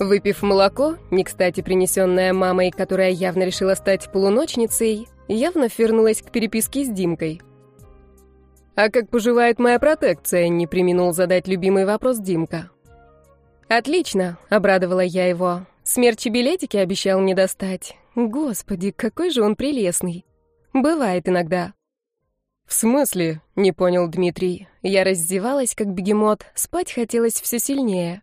Выпив молоко, не кстати принесенное мамой, которая явно решила стать полуночницей, я вновь вернулась к переписке с Димкой. «А как поживает моя протекция?» — не применул задать любимый вопрос Димка. «Отлично», — обрадовала я его. «Смерчи билетики обещал мне достать. Господи, какой же он прелестный. Бывает иногда». «В смысле?» — не понял Дмитрий. Я раздевалась, как бегемот, спать хотелось все сильнее.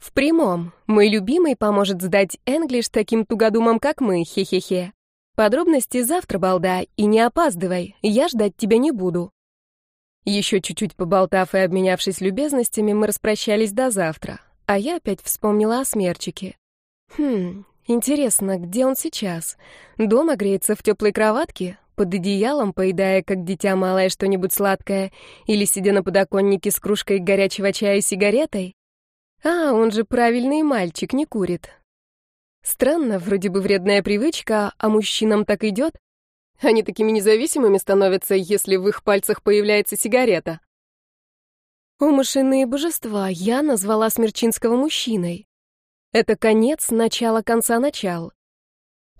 В прямом. Мой любимый поможет сдать Энглиш таким тугодумам, как мы, хе-хе-хе. Подробности завтра, балда, и не опаздывай, я ждать тебя не буду. Еще чуть-чуть поболтав и обменявшись любезностями, мы распрощались до завтра, а я опять вспомнила о смерчике. Хм, интересно, где он сейчас? Дома греется в теплой кроватке, под одеялом, поедая, как дитя малое, что-нибудь сладкое, или сидя на подоконнике с кружкой горячего чая и сигаретой? А, он же правильный мальчик, не курит. Странно, вроде бы вредная привычка, а мужчинам так идет. Они такими независимыми становятся, если в их пальцах появляется сигарета. Умышленные божества я назвала Смерчинского мужчиной. Это конец, начало конца начал.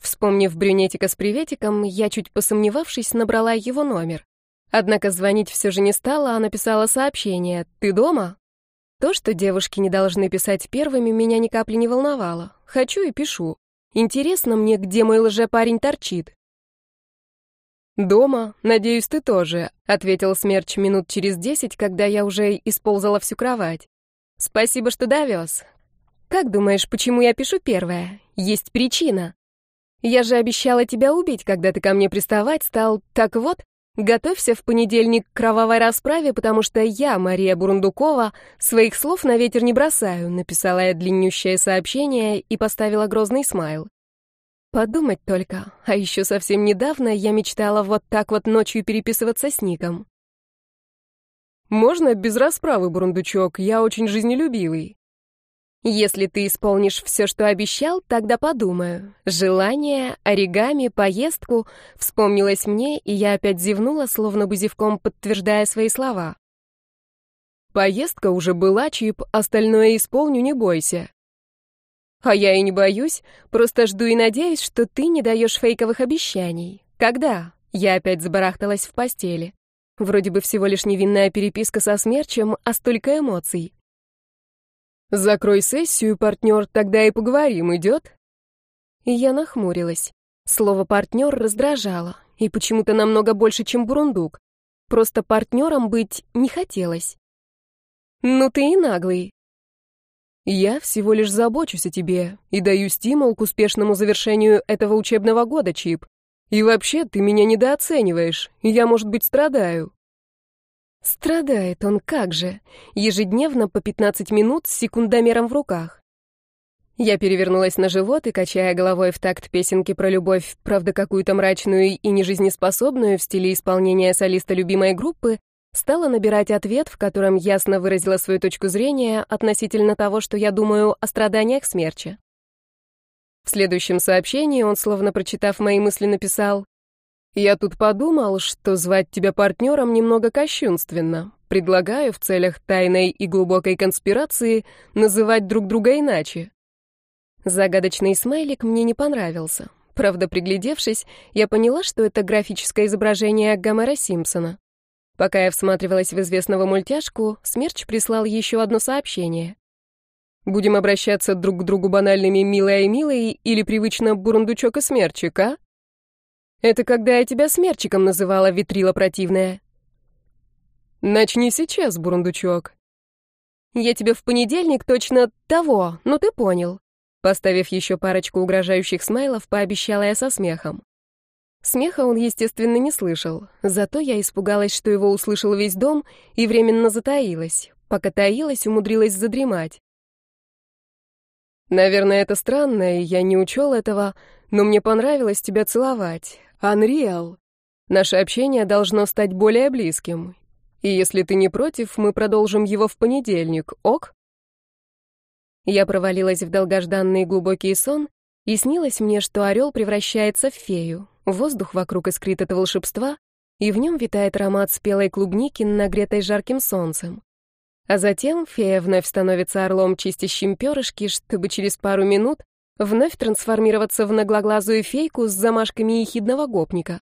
Вспомнив брюнетика с приветиком, я, чуть посомневавшись, набрала его номер. Однако звонить все же не стала, а написала сообщение «Ты дома?». То, что девушки не должны писать первыми, меня ни капли не волновало. Хочу и пишу. Интересно мне, где мой лжепарень торчит. «Дома, надеюсь, ты тоже», — ответил Смерч минут через десять, когда я уже исползала всю кровать. «Спасибо, что довез. Как думаешь, почему я пишу первое? Есть причина. Я же обещала тебя убить, когда ты ко мне приставать стал. Так вот, Готовься в понедельник к кровавой расправе, потому что я, Мария Бурундукова, своих слов на ветер не бросаю, написала я длиннющее сообщение и поставила грозный смайл. Подумать только, а еще совсем недавно я мечтала вот так вот ночью переписываться с Ником. Можно без расправы, Бурундучок, я очень жизнелюбивый. Если ты исполнишь все, что обещал, тогда подумаю. Желание, оригами, поездку вспомнилось мне, и я опять зевнула, словно бы зевком подтверждая свои слова. Поездка уже была, Чип, остальное исполню, не бойся. А я и не боюсь, просто жду и надеюсь, что ты не даешь фейковых обещаний. Когда? Я опять забарахталась в постели. Вроде бы всего лишь невинная переписка со смерчем, а столько эмоций. «Закрой сессию, партнер, тогда и поговорим, идет?» И я нахмурилась. Слово «партнер» раздражало, и почему-то намного больше, чем бурундук. Просто партнером быть не хотелось. «Ну ты и наглый». «Я всего лишь забочусь о тебе и даю стимул к успешному завершению этого учебного года, Чип. И вообще, ты меня недооцениваешь, я, может быть, страдаю. Страдает он как же, ежедневно по 15 минут с секундомером в руках. Я перевернулась на живот и, качая головой в такт песенки про любовь, правда какую-то мрачную и нежизнеспособную в стиле исполнения солиста любимой группы, стала набирать ответ, в котором ясно выразила свою точку зрения относительно того, что я думаю о страданиях смерча. В следующем сообщении он, словно прочитав мои мысли, написал я тут подумал, что звать тебя партнером немного кощунственно. Предлагаю в целях тайной и глубокой конспирации называть друг друга иначе. Загадочный смайлик мне не понравился. Правда, приглядевшись, я поняла, что это графическое изображение Гомера Симпсона. Пока я всматривалась в известного мультяшку, Смерч прислал еще одно сообщение. «Будем обращаться друг к другу банальными «милая и милый» или привычно «бурундучок и смерчик», а?» Это когда я тебя смерчиком называла, витрила противная. Начни сейчас, бурундучок. Я тебе в понедельник точно того, ну ты понял. Поставив еще парочку угрожающих смайлов, пообещала я со смехом. Смеха он, естественно, не слышал, зато я испугалась, что его услышал весь дом, и временно затаилась. Пока таилась, умудрилась задремать. Наверное, это странно, и я не учел этого, но мне понравилось тебя целовать. Unreal. Наше общение должно стать более близким. И если ты не против, мы продолжим его в понедельник, ок? Я провалилась в долгожданный глубокий сон, и снилось мне, что орел превращается в фею. Воздух вокруг искрит от волшебства, и в нем витает аромат спелой клубники, нагретой жарким солнцем. А затем фея вновь становится орлом, чистящим перышки, чтобы через пару минут вновь трансформироваться в наглоглазую фейку с замашками ехидного гопника.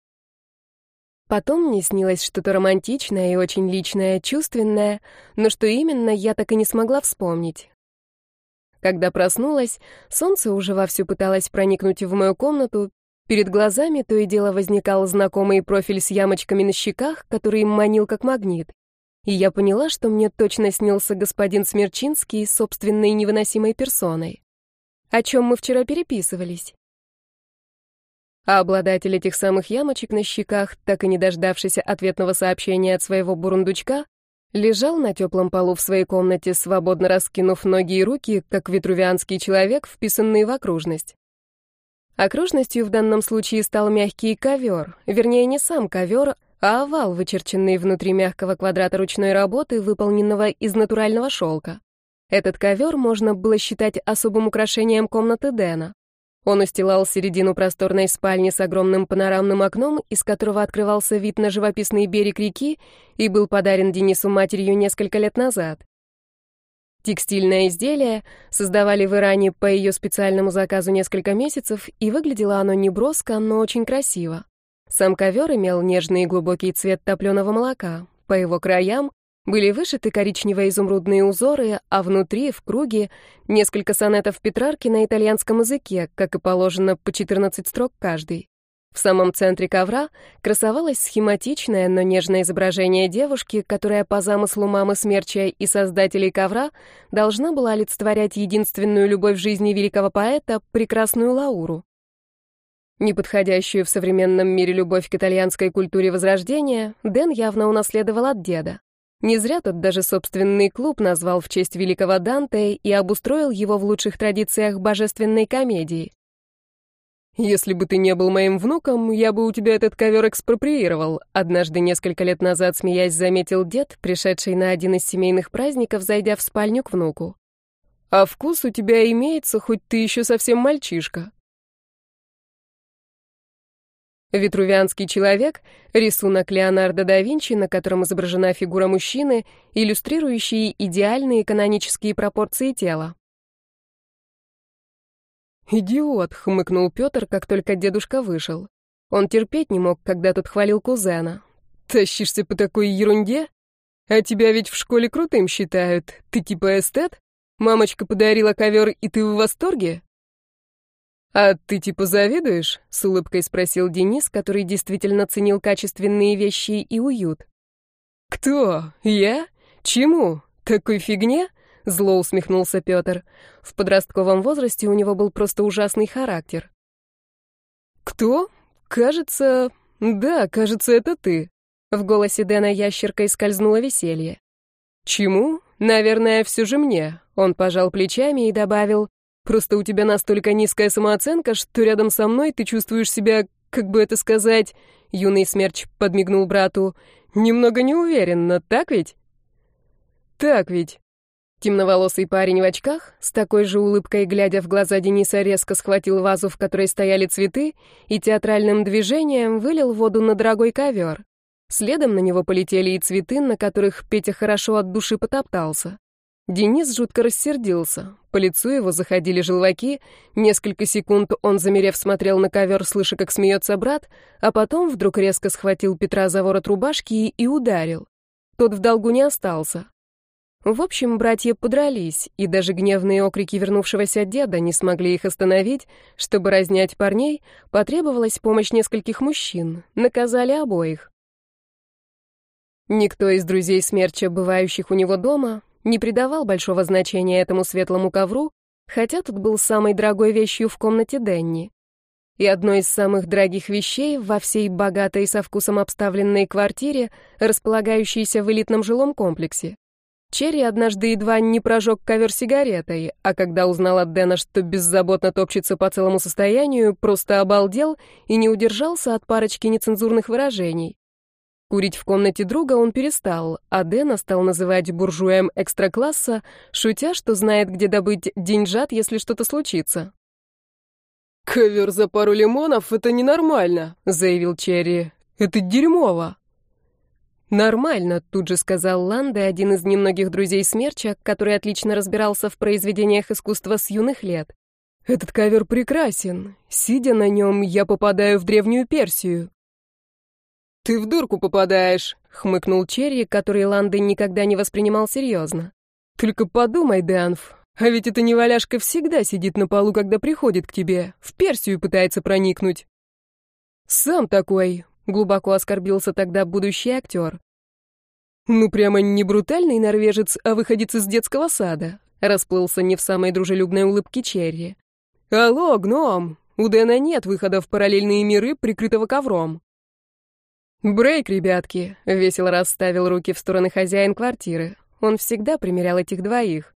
Потом мне снилось что-то романтичное и очень личное, чувственное, но что именно, я так и не смогла вспомнить. Когда проснулась, солнце уже вовсю пыталось проникнуть в мою комнату, перед глазами то и дело возникал знакомый профиль с ямочками на щеках, который манил как магнит. И я поняла, что мне точно снился господин Смерчинский собственной невыносимой персоной. О чем мы вчера переписывались. А обладатель этих самых ямочек на щеках, так и не дождавшийся ответного сообщения от своего бурундучка, лежал на теплом полу в своей комнате, свободно раскинув ноги и руки, как ветрувианский человек, вписанный в окружность. Окружностью в данном случае стал мягкий ковер, вернее, не сам ковер, а овал, вычерченный внутри мягкого квадрата ручной работы, выполненного из натурального шелка. Этот ковер можно было считать особым украшением комнаты Дэна. Он устилал середину просторной спальни с огромным панорамным окном, из которого открывался вид на живописный берег реки и был подарен Денису матерью несколько лет назад. Текстильное изделие создавали в Иране по ее специальному заказу несколько месяцев, и выглядело оно не броско, но очень красиво. Сам ковер имел нежный и глубокий цвет топленого молока. По его краям были вышиты коричнево-изумрудные узоры, а внутри, в круге, несколько сонетов Петрарки на итальянском языке, как и положено, по 14 строк каждый. В самом центре ковра красовалось схематичное, но нежное изображение девушки, которая по замыслу мамы Смерча и создателей ковра должна была олицетворять единственную любовь в жизни великого поэта, прекрасную Лауру. Неподходящую в современном мире любовь к итальянской культуре Возрождения Дэн явно унаследовал от деда. Не зря тот даже собственный клуб назвал в честь великого Данте и обустроил его в лучших традициях божественной комедии. «Если бы ты не был моим внуком, я бы у тебя этот ковер экспроприировал», однажды несколько лет назад, смеясь, заметил дед, пришедший на один из семейных праздников, зайдя в спальню к внуку. «А вкус у тебя имеется, хоть ты еще совсем мальчишка». Витрувианский человек — рисунок Леонардо да Винчи, на котором изображена фигура мужчины, иллюстрирующий идеальные канонические пропорции тела. «Идиот!» — хмыкнул Петр, как только дедушка вышел. Он терпеть не мог, когда тут хвалил кузена. «Тащишься по такой ерунде? А тебя ведь в школе крутым считают. Ты типа эстет? Мамочка подарила ковер, и ты в восторге?» «А ты типа завидуешь?» — с улыбкой спросил Денис, который действительно ценил качественные вещи и уют. «Кто? Я? Чему? Такой фигне?» — зло усмехнулся Петр. В подростковом возрасте у него был просто ужасный характер. «Кто? Кажется... Да, кажется, это ты». В голосе Дэна ящеркой скользнуло веселье. «Чему? Наверное, все же мне». Он пожал плечами и добавил, Просто у тебя настолько низкая самооценка, что рядом со мной ты чувствуешь себя, как бы это сказать, юный смерч подмигнул брату, немного неуверенно, так ведь? Так ведь. Темноволосый парень в очках, с такой же улыбкой, глядя в глаза Дениса, резко схватил вазу, в которой стояли цветы, и театральным движением вылил воду на дорогой ковер. Следом на него полетели и цветы, на которых Петя хорошо от души потоптался. Денис жутко рассердился. По лицу его заходили желваки. Несколько секунд он, замерев, смотрел на ковер, слыша, как смеется брат, а потом вдруг резко схватил Петра за ворот рубашки и, ударил. Тот в долгу не остался. В общем, братья подрались, и даже гневные окрики вернувшегося деда не смогли их остановить. Чтобы разнять парней, потребовалась помощь нескольких мужчин. Наказали обоих. Никто из друзей смерча, бывающих у него дома, не придавал большого значения этому светлому ковру, хотя тут был самой дорогой вещью в комнате Денни. И одной из самых дорогих вещей во всей богатой со вкусом обставленной квартире, располагающейся в элитном жилом комплексе. Черри однажды едва не прожег ковер сигаретой, а когда узнал от Дэна, что беззаботно топчется по целому состоянию, просто обалдел и не удержался от парочки нецензурных выражений. Курить в комнате друга он перестал, а Дэна стал называть буржуем экстракласса, шутя, что знает, где добыть деньжат, если что-то случится. «Ковер за пару лимонов — это ненормально», — заявил Черри. «Это дерьмово». «Нормально», — тут же сказал Ланде, один из немногих друзей Смерча, который отлично разбирался в произведениях искусства с юных лет. «Этот ковер прекрасен. Сидя на нем, я попадаю в Древнюю Персию». «Ты в дурку попадаешь», — хмыкнул Черри, который Ланды никогда не воспринимал серьезно. «Только подумай, Дэнф, а ведь эта неваляшка всегда сидит на полу, когда приходит к тебе, в Персию пытается проникнуть». «Сам такой», — глубоко оскорбился тогда будущий актер. «Ну, прямо не брутальный норвежец, а выходец из детского сада», — расплылся не в самой дружелюбной улыбке Черри. «Алло, гном, у Дэна нет выхода в параллельные миры, прикрытого ковром». «Брейк, ребятки», — весело расставил руки в стороны хозяин квартиры. Он всегда примерял этих двоих.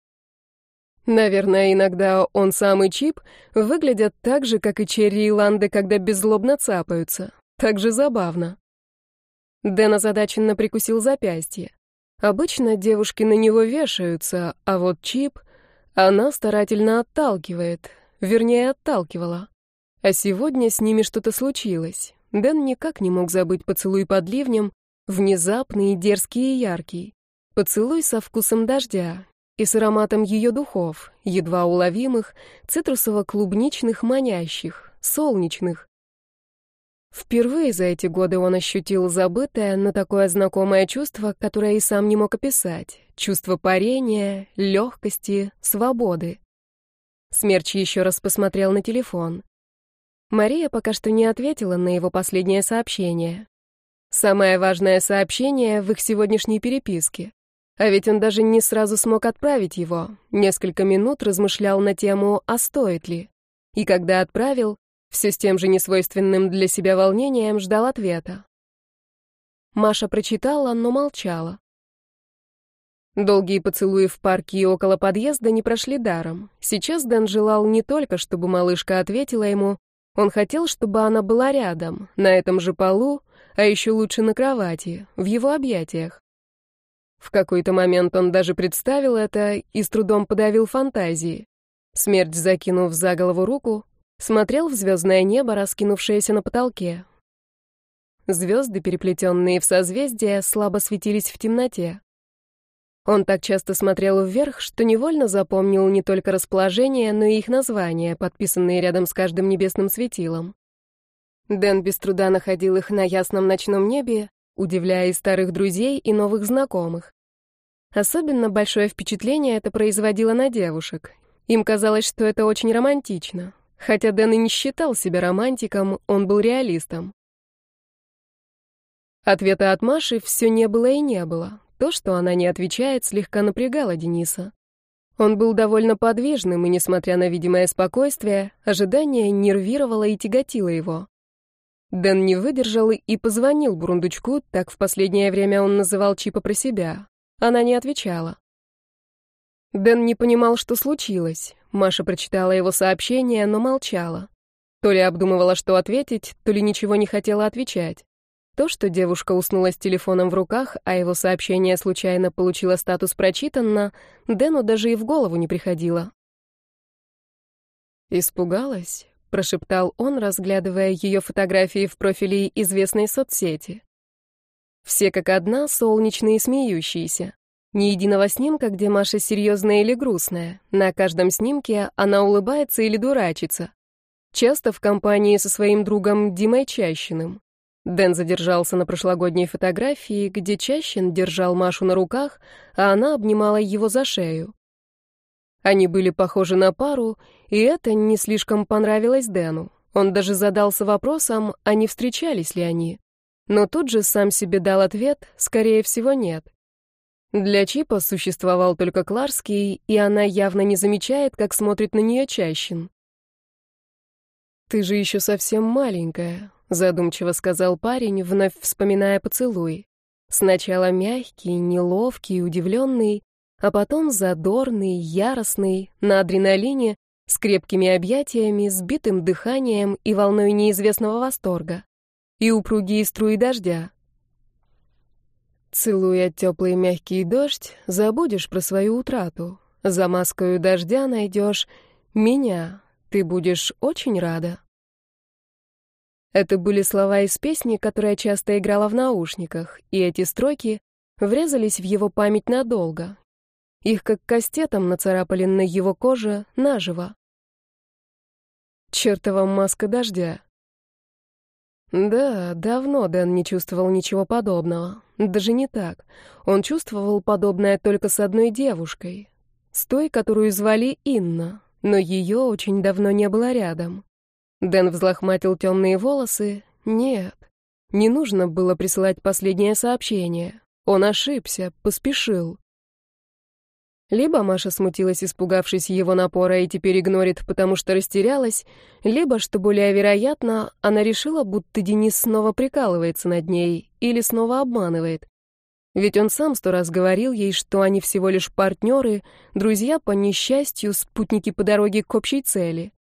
Наверное, иногда он сам и Чип выглядят так же, как и Черри и Ланды, когда беззлобно цапаются. Так же забавно. Дэн озадаченно прикусил запястье. Обычно девушки на него вешаются, а вот Чип она старательно отталкивает, вернее, отталкивала. А сегодня с ними что-то случилось. Дэн никак не мог забыть поцелуй под ливнем, внезапный, дерзкий и яркий. Поцелуй со вкусом дождя и с ароматом ее духов, едва уловимых, цитрусово-клубничных, манящих, солнечных. Впервые за эти годы он ощутил забытое, но такое знакомое чувство, которое и сам не мог описать. Чувство парения, легкости, свободы. Смерч еще раз посмотрел на телефон. Мария пока что не ответила на его последнее сообщение. Самое важное сообщение в их сегодняшней переписке. А ведь он даже не сразу смог отправить его. Несколько минут размышлял на тему «А стоит ли?». И когда отправил, все с тем же несвойственным для себя волнением ждал ответа. Маша прочитала, но молчала. Долгие поцелуи в парке и около подъезда не прошли даром. Сейчас Дэн желал не только, чтобы малышка ответила ему, он хотел, чтобы она была рядом, на этом же полу, а еще лучше на кровати, в его объятиях. В какой-то момент он даже представил это и с трудом подавил фантазии. Смерть, закинув за голову руку, Смотрел в звездное небо, раскинувшееся на потолке. Звезды, переплетенные в созвездия, слабо светились в темноте. Он так часто смотрел вверх, что невольно запомнил не только расположение, но и их названия, подписанные рядом с каждым небесным светилом. Дэн без труда находил их на ясном ночном небе, удивляя и старых друзей, и новых знакомых. Особенно большое впечатление это производило на девушек. Им казалось, что это очень романтично. Хотя Дэн и не считал себя романтиком, он был реалистом. Ответа от Маши все не было и не было. То, что она не отвечает, слегка напрягало Дениса. Он был довольно подвижным, и, несмотря на видимое спокойствие, ожидание нервировало и тяготило его. Дэн не выдержал и позвонил Бурундучку, так в последнее время он называл Чипа про себя. Она не отвечала. Дэн не понимал, что случилось. Маша прочитала его сообщение, но молчала. То ли обдумывала, что ответить, то ли ничего не хотела отвечать. То, что девушка уснула с телефоном в руках, а его сообщение случайно получило статус «прочитанно», Дэну даже и в голову не приходило. «Испугалась?» — прошептал он, разглядывая ее фотографии в профиле известной соцсети. Все как одна, солнечные и смеющиеся. Ни единого снимка, где Маша серьезная или грустная. На каждом снимке она улыбается или дурачится. Часто в компании со своим другом Димой Чащиным. Дэн задержался на прошлогодней фотографии, где Чащин держал Машу на руках, а она обнимала его за шею. Они были похожи на пару, и это не слишком понравилось Дэну. Он даже задался вопросом, а не встречались ли они. Но тут же сам себе дал ответ, скорее всего, нет. Для Чипа существовал только Кларский, и она явно не замечает, как смотрит на нее Чащин. «Ты же еще совсем маленькая», — задумчиво сказал парень, вновь вспоминая поцелуй. Сначала мягкий, неловкий, удивленный, а потом задорный, яростный, на адреналине, с крепкими объятиями, сбитым дыханием и волной неизвестного восторга. И упругие струи дождя, Целуя теплый мягкий дождь, забудешь про свою утрату. За маскою дождя найдешь меня. Ты будешь очень рада. Это были слова из песни, которая часто играла в наушниках, и эти строки врезались в его память надолго. Их как кастетом нацарапали на его коже наживо. Чертова маска дождя. Да, давно Дэн не чувствовал ничего подобного. Даже не так. Он чувствовал подобное только с одной девушкой. С той, которую звали Инна, но ее очень давно не было рядом. Дэн взлохматил темные волосы. Нет, не нужно было присылать последнее сообщение. Он ошибся, поспешил. Либо Маша смутилась, испугавшись его напора, и теперь игнорит, потому что растерялась, либо, что более вероятно, она решила, будто Денис снова прикалывается над ней или снова обманывает. Ведь он сам сто раз говорил ей, что они всего лишь партнеры, друзья по несчастью, спутники по дороге к общей цели.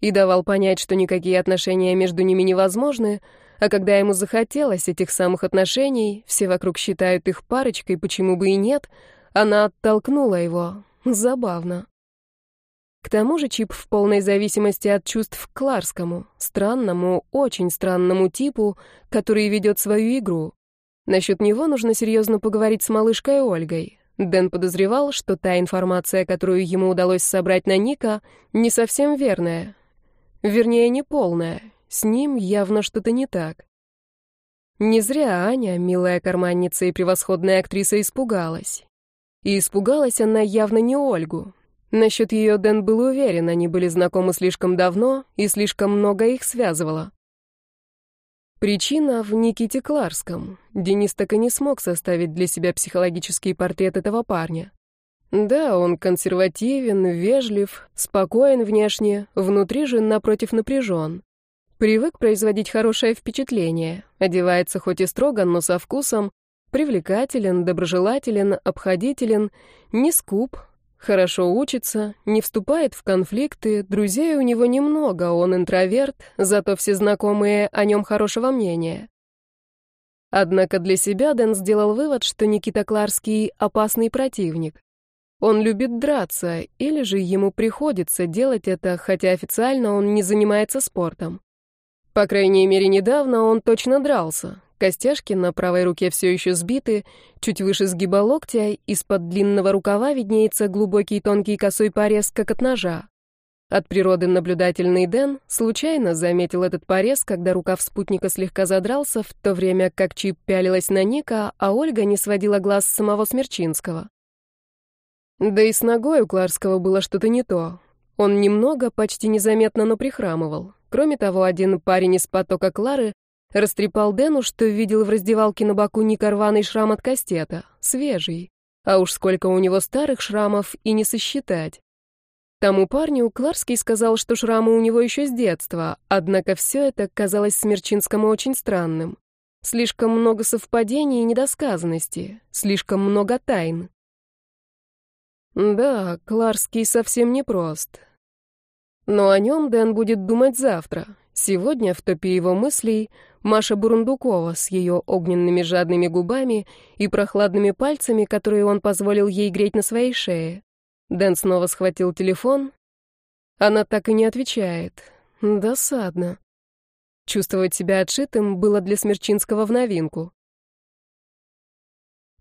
И давал понять, что никакие отношения между ними невозможны, а когда ему захотелось этих самых отношений, все вокруг считают их парочкой, почему бы и нет — она оттолкнула его. Забавно. К тому же Чип в полной зависимости от чувств к Кларскому, странному, очень странному типу, который ведет свою игру. Насчет него нужно серьезно поговорить с малышкой Ольгой. Дэн подозревал, что та информация, которую ему удалось собрать на Ника, не совсем верная. Вернее, не полная. С ним явно что-то не так. Не зря Аня, милая карманница и превосходная актриса, испугалась. И испугалась она явно не Ольгу. Насчет ее Дэн был уверен, они были знакомы слишком давно, и слишком много их связывало. Причина в Никите Кларском. Денис так и не смог составить для себя психологический портрет этого парня. Да, он консервативен, вежлив, спокоен внешне, внутри же напротив напряжен. Привык производить хорошее впечатление, одевается хоть и строго, но со вкусом, Привлекателен, доброжелателен, обходителен, не скуп, хорошо учится, не вступает в конфликты, друзей у него немного, он интроверт, зато все знакомые о нем хорошего мнения. Однако для себя Дэн сделал вывод, что Никита Кларский — опасный противник. Он любит драться, или же ему приходится делать это, хотя официально он не занимается спортом. По крайней мере, недавно он точно дрался, Костяшки на правой руке все еще сбиты, чуть выше сгиба локтя, из-под длинного рукава виднеется глубокий тонкий косой порез, как от ножа. От природы наблюдательный Дэн случайно заметил этот порез, когда рукав спутника слегка задрался, в то время как Чип пялилась на Ника, а Ольга не сводила глаз с самого Смерчинского. Да и с ногой у Кларского было что-то не то. Он немного, почти незаметно, но прихрамывал. Кроме того, один парень из потока Клары Растрепал Дэну, что видел в раздевалке на боку никорваный шрам от кастета, свежий. А уж сколько у него старых шрамов и не сосчитать. Тому парню Кларский сказал, что шрамы у него еще с детства, однако все это казалось Смерчинскому очень странным. Слишком много совпадений и недосказанности, слишком много тайн. Да, Кларский совсем непрост. Но о нем Дэн будет думать завтра. Сегодня в топе его мыслей Маша Бурундукова с ее огненными жадными губами и прохладными пальцами, которые он позволил ей греть на своей шее. Дэн снова схватил телефон. Она так и не отвечает. Досадно. Чувствовать себя отшитым было для Смерчинского в новинку.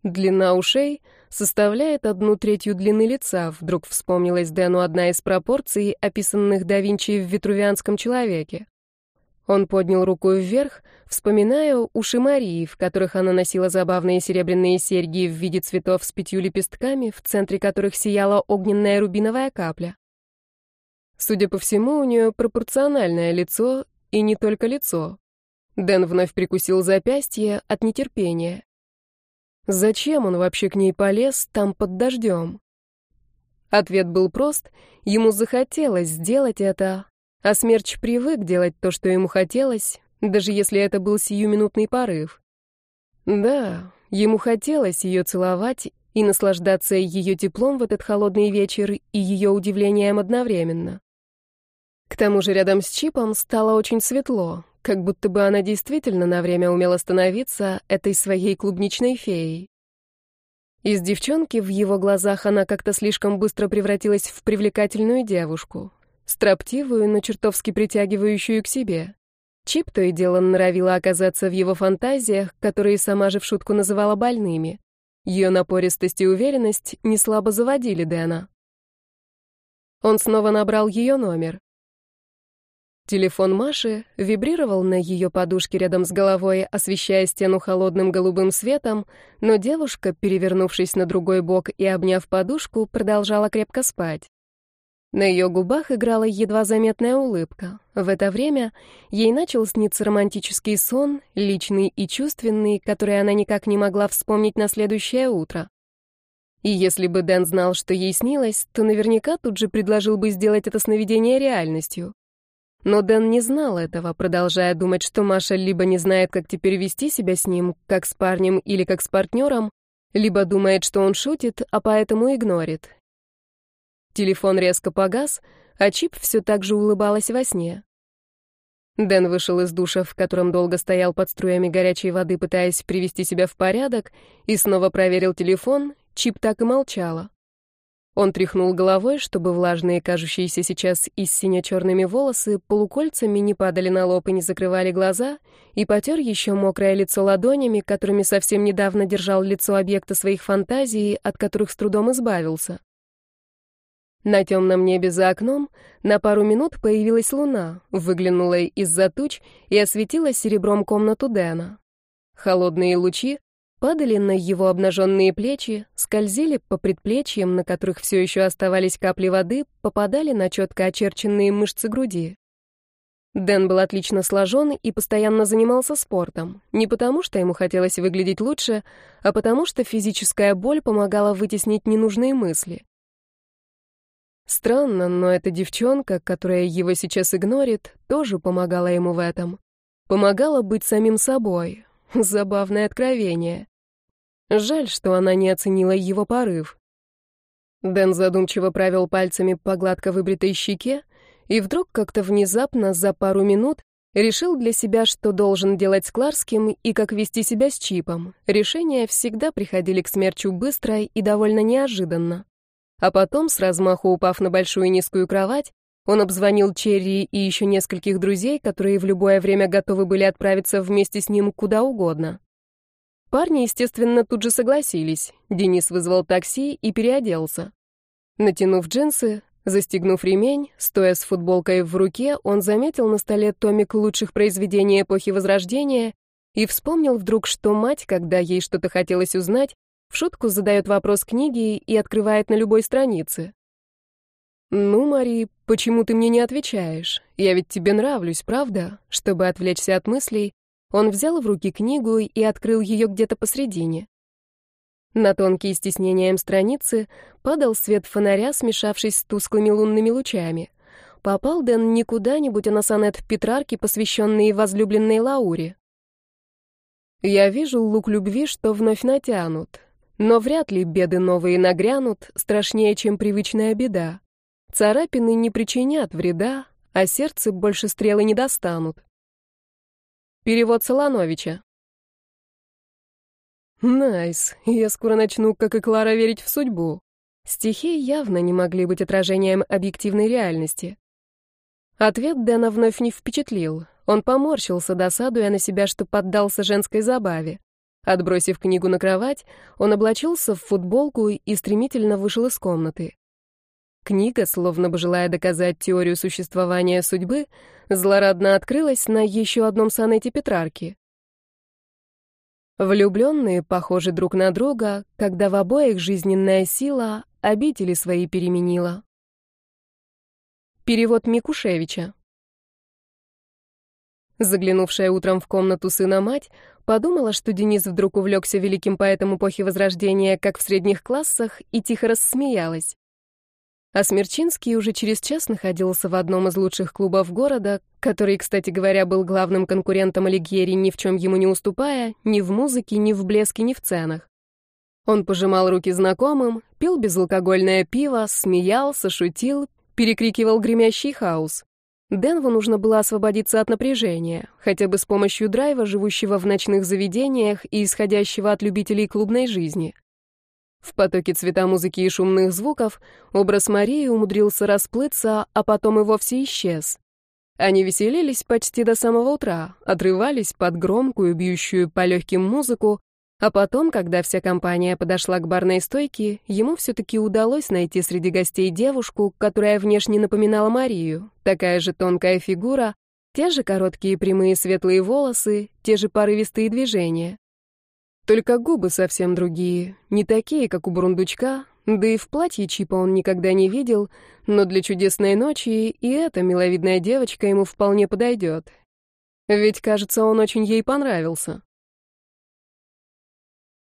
Длина ушей составляет одну третью длины лица, вдруг вспомнилась Дэну одна из пропорций, описанных да Винчи в «Витрувианском человеке». Он поднял руку вверх, вспоминая уши Марии, в которых она носила забавные серебряные серьги в виде цветов с пятью лепестками, в центре которых сияла огненная рубиновая капля. Судя по всему, у нее пропорциональное лицо, и не только лицо. Дэн вновь прикусил запястье от нетерпения. Зачем он вообще к ней полез там под дождем? Ответ был прост, ему захотелось сделать это, а Смерч привык делать то, что ему хотелось, даже если это был сиюминутный порыв. Да, ему хотелось ее целовать и наслаждаться ее теплом в этот холодный вечер и ее удивлением одновременно. К тому же рядом с Чипом стало очень светло, как будто бы она действительно на время умела становиться этой своей клубничной феей. Из девчонки в его глазах она как-то слишком быстро превратилась в привлекательную девушку, строптивую, но чертовски притягивающую к себе. Чип то и дело норовила оказаться в его фантазиях, которые сама же в шутку называла больными. Ее напористость и уверенность не слабо заводили Дэна. Он снова набрал ее номер. Телефон Маши вибрировал на ее подушке рядом с головой, освещая стену холодным голубым светом, но девушка, перевернувшись на другой бок и обняв подушку, продолжала крепко спать. На ее губах играла едва заметная улыбка. В это время ей начал сниться романтический сон, личный и чувственный, который она никак не могла вспомнить на следующее утро. И если бы Дэн знал, что ей снилось, то наверняка тут же предложил бы сделать это сновидение реальностью. Но Дэн не знал этого, продолжая думать, что Маша либо не знает, как теперь вести себя с ним, как с парнем или как с партнером, либо думает, что он шутит, а поэтому игнорит. Телефон резко погас, а Чип все так же улыбалась во сне. Дэн вышел из душа, в котором долго стоял под струями горячей воды, пытаясь привести себя в порядок, и снова проверил телефон, Чип так и молчала. Он тряхнул головой, чтобы влажные, кажущиеся сейчас и сине-черными волосы полукольцами не падали на лоб и не закрывали глаза, и потер еще мокрое лицо ладонями, которыми совсем недавно держал лицо объекта своих фантазий, от которых с трудом избавился. На темном небе за окном на пару минут появилась луна, выглянула из-за туч и осветила серебром комнату Дэна. Холодные лучи падали на его обнаженные плечи, скользили по предплечьям, на которых все еще оставались капли воды, попадали на четко очерченные мышцы груди. Дэн был отлично сложен и постоянно занимался спортом. Не потому, что ему хотелось выглядеть лучше, а потому, что физическая боль помогала вытеснить ненужные мысли. Странно, но эта девчонка, которая его сейчас игнорит, тоже помогала ему в этом. Помогала быть самим собой, Забавное откровение. Жаль, что она не оценила его порыв. Дэн задумчиво провел пальцами по гладко выбритой щеке и вдруг как-то внезапно за пару минут решил для себя, что должен делать с Кларским и как вести себя с Чипом. Решения всегда приходили к смерчу быстро и довольно неожиданно. А потом, с размаху упав на большую низкую кровать, он обзвонил Черри и еще нескольких друзей, которые в любое время готовы были отправиться вместе с ним куда угодно. Парни, естественно, тут же согласились. Денис вызвал такси и переоделся. Натянув джинсы, застегнув ремень, стоя с футболкой в руке, он заметил на столе томик лучших произведений эпохи Возрождения и вспомнил вдруг, что мать, когда ей что-то хотелось узнать, в шутку задает вопрос книги и открывает на любой странице. «Ну, Мари, почему ты мне не отвечаешь? Я ведь тебе нравлюсь, правда?» Чтобы отвлечься от мыслей, он взял в руки книгу и открыл ее где-то посредине. На тонкие стеснением страницы падал свет фонаря, смешавшись с тусклыми лунными лучами. Попал Дэн не куда-нибудь, а на сонет Петрарки, посвященный возлюбленной Лауре. «Я вижу лук любви, что вновь натянут, но вряд ли беды новые нагрянут, страшнее, чем привычная беда. Царапины не причинят вреда, а сердце больше стрелы не достанут. Перевод Солоновича. Nice, я скоро начну, как и Клара, верить в судьбу. Стихи явно не могли быть отражением объективной реальности. Ответ Дэна вновь не впечатлил. Он поморщился, досадуя на себя, что поддался женской забаве. Отбросив книгу на кровать, он облачился в футболку и стремительно вышел из комнаты. Книга, словно бы желая доказать теорию существования судьбы, злорадно открылась на еще одном сонете Петрарки. Влюбленные похожи друг на друга, когда в обоих жизненная сила обители свои переменила. Перевод Микушевича. Заглянувшая утром в комнату сына мать подумала, что Денис вдруг увлекся великим поэтом эпохи Возрождения, как в средних классах, и тихо рассмеялась. А Смерчинский уже через час находился в одном из лучших клубов города, который, кстати говоря, был главным конкурентом Алигьери, ни в чем ему не уступая, ни в музыке, ни в блеске, ни в ценах. Он пожимал руки знакомым, пил безалкогольное пиво, смеялся, шутил, перекрикивал гремящий хаос. Денву нужно было освободиться от напряжения, хотя бы с помощью драйва, живущего в ночных заведениях и исходящего от любителей клубной жизни. В потоке цвета музыки и шумных звуков образ Марии умудрился расплыться, а потом и вовсе исчез. Они веселились почти до самого утра, отрывались под громкую, бьющую по легким музыку, а потом, когда вся компания подошла к барной стойке, ему все-таки удалось найти среди гостей девушку, которая внешне напоминала Марию, такая же тонкая фигура, те же короткие прямые светлые волосы, те же порывистые движения. Только губы совсем другие, не такие, как у бурундучка, да и в платье Чипа он никогда не видел, но для чудесной ночи и эта миловидная девочка ему вполне подойдет. Ведь, кажется, он очень ей понравился.